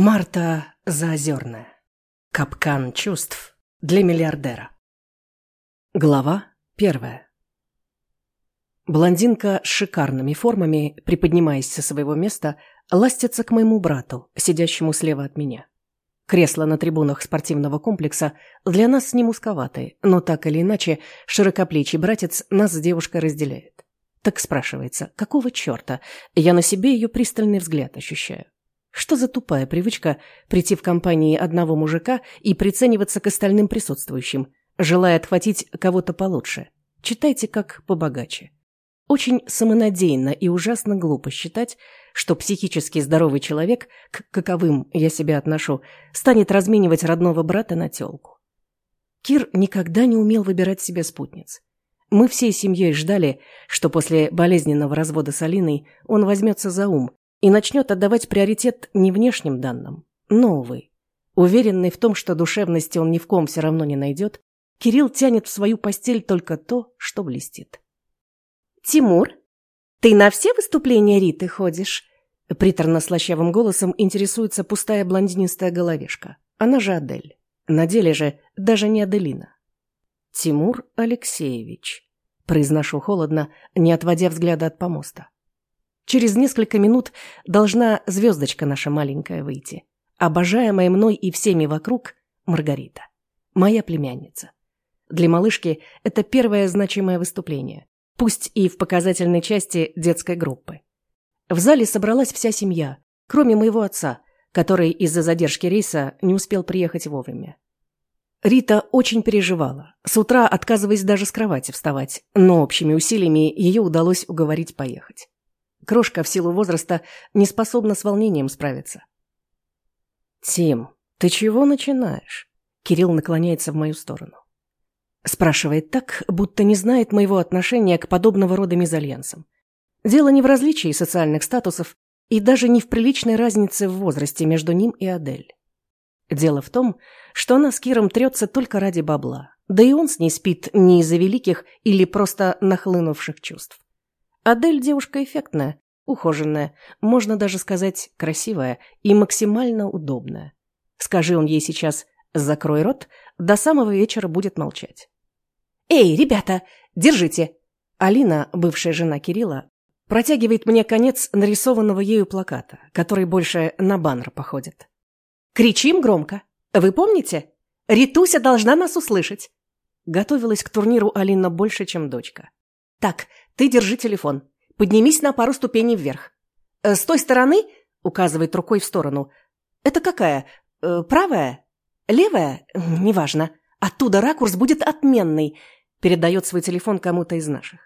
Марта Заозерная. Капкан чувств для миллиардера. Глава первая. Блондинка с шикарными формами, приподнимаясь со своего места, ластится к моему брату, сидящему слева от меня. Кресла на трибунах спортивного комплекса для нас не узковатые, но так или иначе широкоплечий братец нас с девушкой разделяет. Так спрашивается, какого черта я на себе ее пристальный взгляд ощущаю? Что за тупая привычка прийти в компании одного мужика и прицениваться к остальным присутствующим, желая отхватить кого-то получше? Читайте как побогаче. Очень самонадеянно и ужасно глупо считать, что психически здоровый человек, к каковым я себя отношу, станет разменивать родного брата на тёлку. Кир никогда не умел выбирать себе спутниц. Мы всей семьей ждали, что после болезненного развода с Алиной он возьмется за ум и начнет отдавать приоритет не внешним данным, но, увы. Уверенный в том, что душевности он ни в ком все равно не найдет, Кирилл тянет в свою постель только то, что блестит. «Тимур, ты на все выступления Риты ходишь?» Приторно-слащавым голосом интересуется пустая блондинистая головешка. Она же Адель. На деле же даже не Аделина. «Тимур Алексеевич», – произношу холодно, не отводя взгляда от помоста. Через несколько минут должна звездочка наша маленькая выйти. Обожаемая мной и всеми вокруг Маргарита. Моя племянница. Для малышки это первое значимое выступление. Пусть и в показательной части детской группы. В зале собралась вся семья, кроме моего отца, который из-за задержки рейса не успел приехать вовремя. Рита очень переживала, с утра отказываясь даже с кровати вставать, но общими усилиями ее удалось уговорить поехать. Крошка в силу возраста не способна с волнением справиться. «Тим, ты чего начинаешь?» Кирилл наклоняется в мою сторону. Спрашивает так, будто не знает моего отношения к подобного рода мезальянсам. Дело не в различии социальных статусов и даже не в приличной разнице в возрасте между ним и Адель. Дело в том, что она с Киром трется только ради бабла, да и он с ней спит не из-за великих или просто нахлынувших чувств. Адель девушка эффектная, ухоженная, можно даже сказать красивая и максимально удобная. Скажи он ей сейчас «закрой рот», до самого вечера будет молчать. «Эй, ребята, держите!» Алина, бывшая жена Кирилла, протягивает мне конец нарисованного ею плаката, который больше на баннер походит. «Кричим громко. Вы помните? Ритуся должна нас услышать!» Готовилась к турниру Алина больше, чем дочка. «Так, ты держи телефон. Поднимись на пару ступеней вверх. Э, с той стороны, указывает рукой в сторону. Это какая? Э, правая? Левая? Неважно. Оттуда ракурс будет отменный. Передает свой телефон кому-то из наших.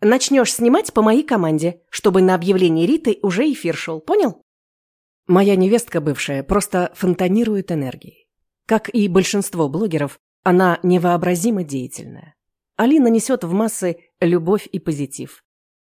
Начнешь снимать по моей команде, чтобы на объявлении Риты уже эфир шел. Понял? Моя невестка бывшая просто фонтанирует энергией. Как и большинство блогеров, она невообразимо деятельная. Алина несет в массы любовь и позитив.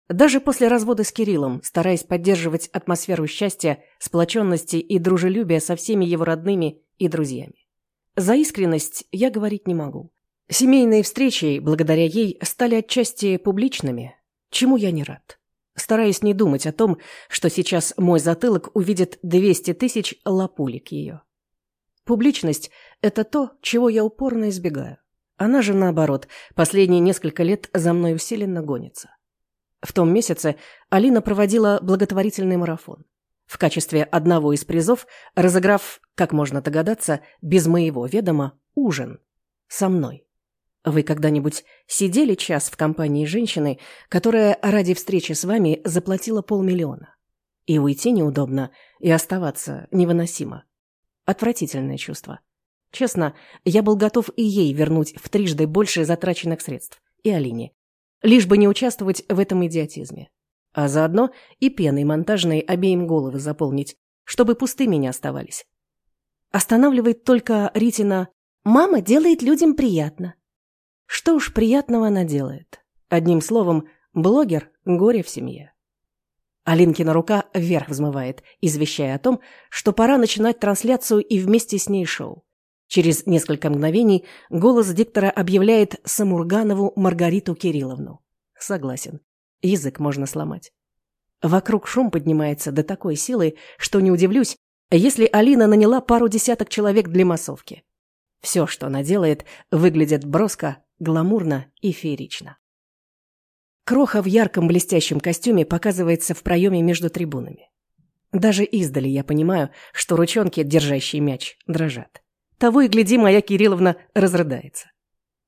Даже после развода с Кириллом, стараясь поддерживать атмосферу счастья, сплоченности и дружелюбия со всеми его родными и друзьями. За искренность я говорить не могу. Семейные встречи, благодаря ей, стали отчасти публичными, чему я не рад. Стараюсь не думать о том, что сейчас мой затылок увидит 200 тысяч лапулик ее. Публичность – это то, чего я упорно избегаю. Она же, наоборот, последние несколько лет за мной усиленно гонится. В том месяце Алина проводила благотворительный марафон. В качестве одного из призов, разыграв, как можно догадаться, без моего ведома, ужин. Со мной. Вы когда-нибудь сидели час в компании женщины, которая ради встречи с вами заплатила полмиллиона? И уйти неудобно, и оставаться невыносимо. Отвратительное чувство. Честно, я был готов и ей вернуть в трижды больше затраченных средств. И Алине. Лишь бы не участвовать в этом идиотизме. А заодно и пеной монтажной обеим головы заполнить, чтобы пустыми не оставались. Останавливает только Ритина «Мама делает людям приятно». Что уж приятного она делает. Одним словом, блогер – горе в семье. Алинкина рука вверх взмывает, извещая о том, что пора начинать трансляцию и вместе с ней шоу. Через несколько мгновений голос диктора объявляет Самурганову Маргариту Кирилловну. Согласен. Язык можно сломать. Вокруг шум поднимается до такой силы, что не удивлюсь, если Алина наняла пару десяток человек для массовки. Все, что она делает, выглядит броско, гламурно и феерично. Кроха в ярком блестящем костюме показывается в проеме между трибунами. Даже издали я понимаю, что ручонки, держащие мяч, дрожат. Того и гляди, моя Кирилловна разрыдается.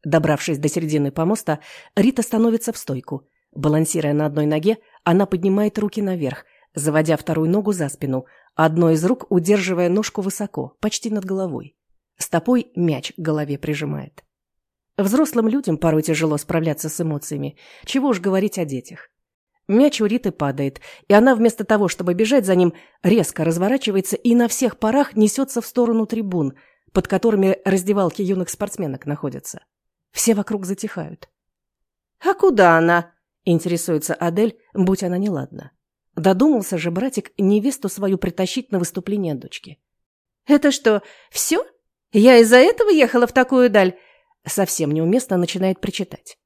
Добравшись до середины помоста, Рита становится в стойку. Балансируя на одной ноге, она поднимает руки наверх, заводя вторую ногу за спину, одной из рук удерживая ножку высоко, почти над головой. Стопой мяч к голове прижимает. Взрослым людям порой тяжело справляться с эмоциями, чего уж говорить о детях. Мяч у Риты падает, и она вместо того, чтобы бежать за ним, резко разворачивается и на всех парах несется в сторону трибун, под которыми раздевалки юных спортсменок находятся. Все вокруг затихают. «А куда она?» – интересуется Адель, будь она неладна. Додумался же братик невесту свою притащить на выступление дочки. «Это что, все? Я из-за этого ехала в такую даль?» Совсем неуместно начинает причитать.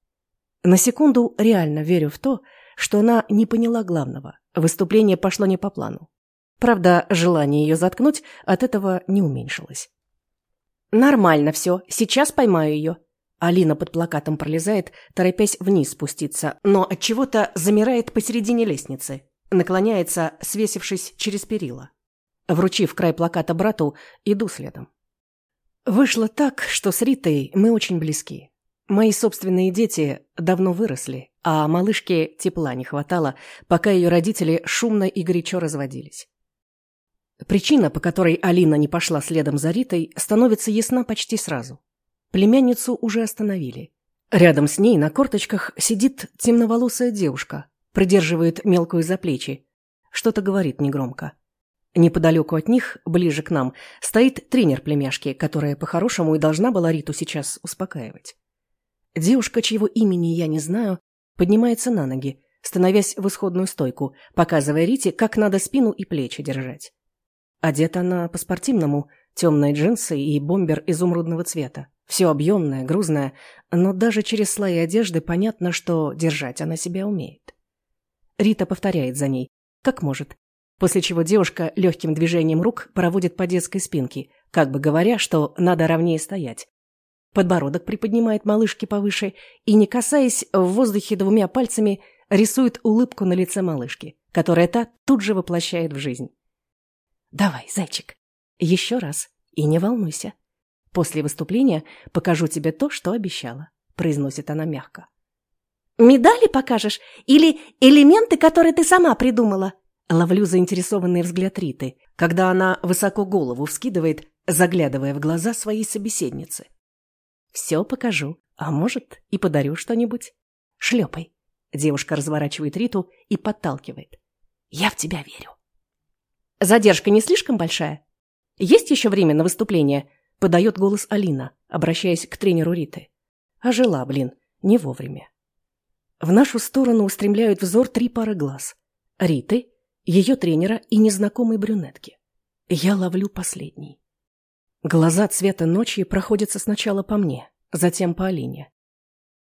На секунду реально верю в то, что она не поняла главного. Выступление пошло не по плану. Правда, желание ее заткнуть от этого не уменьшилось. «Нормально все, сейчас поймаю ее», Алина под плакатом пролезает, торопясь вниз спуститься, но от чего то замирает посередине лестницы, наклоняется, свесившись через перила. Вручив край плаката брату, иду следом. Вышло так, что с Ритой мы очень близки. Мои собственные дети давно выросли, а малышке тепла не хватало, пока ее родители шумно и горячо разводились. Причина, по которой Алина не пошла следом за Ритой, становится ясна почти сразу. Племянницу уже остановили. Рядом с ней на корточках сидит темноволосая девушка, придерживает мелкую за плечи. Что-то говорит негромко. Неподалеку от них, ближе к нам, стоит тренер племяшки, которая по-хорошему и должна была Риту сейчас успокаивать. Девушка, чьего имени я не знаю, поднимается на ноги, становясь в исходную стойку, показывая Рите, как надо спину и плечи держать. Одета она по-спортивному, темные джинсы и бомбер изумрудного цвета. Все объемное, грузное, но даже через слои одежды понятно, что держать она себя умеет. Рита повторяет за ней, как может, после чего девушка легким движением рук проводит по детской спинке, как бы говоря, что надо ровнее стоять. Подбородок приподнимает малышки повыше и, не касаясь в воздухе двумя пальцами, рисует улыбку на лице малышки, которая та тут же воплощает в жизнь. «Давай, зайчик, еще раз, и не волнуйся. После выступления покажу тебе то, что обещала», — произносит она мягко. «Медали покажешь? Или элементы, которые ты сама придумала?» Ловлю заинтересованный взгляд Риты, когда она высоко голову вскидывает, заглядывая в глаза своей собеседницы. «Все покажу, а может, и подарю что-нибудь. Шлепай». Девушка разворачивает Риту и подталкивает. «Я в тебя верю». «Задержка не слишком большая? Есть еще время на выступление?» Подает голос Алина, обращаясь к тренеру Риты. А жила, блин, не вовремя. В нашу сторону устремляют взор три пары глаз. Риты, ее тренера и незнакомой брюнетки. Я ловлю последний. Глаза цвета ночи проходятся сначала по мне, затем по Алине.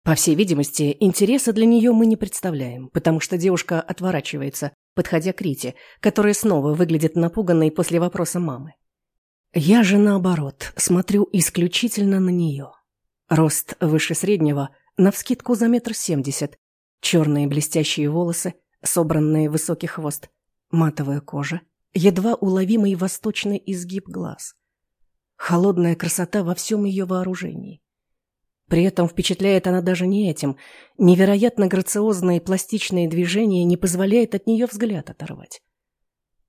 По всей видимости, интереса для нее мы не представляем, потому что девушка отворачивается, подходя к Рите, которая снова выглядит напуганной после вопроса мамы. Я же, наоборот, смотрю исключительно на нее. Рост выше среднего, навскидку за метр семьдесят, черные блестящие волосы, собранные высокий хвост, матовая кожа, едва уловимый восточный изгиб глаз. Холодная красота во всем ее вооружении. При этом впечатляет она даже не этим. Невероятно грациозные пластичные движения не позволяют от нее взгляд оторвать.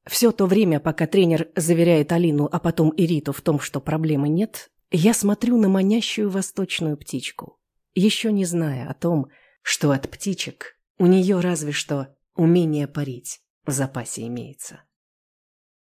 Все то время, пока тренер заверяет Алину, а потом и Риту в том, что проблемы нет, я смотрю на манящую восточную птичку, еще не зная о том, что от птичек у нее разве что умение парить в запасе имеется.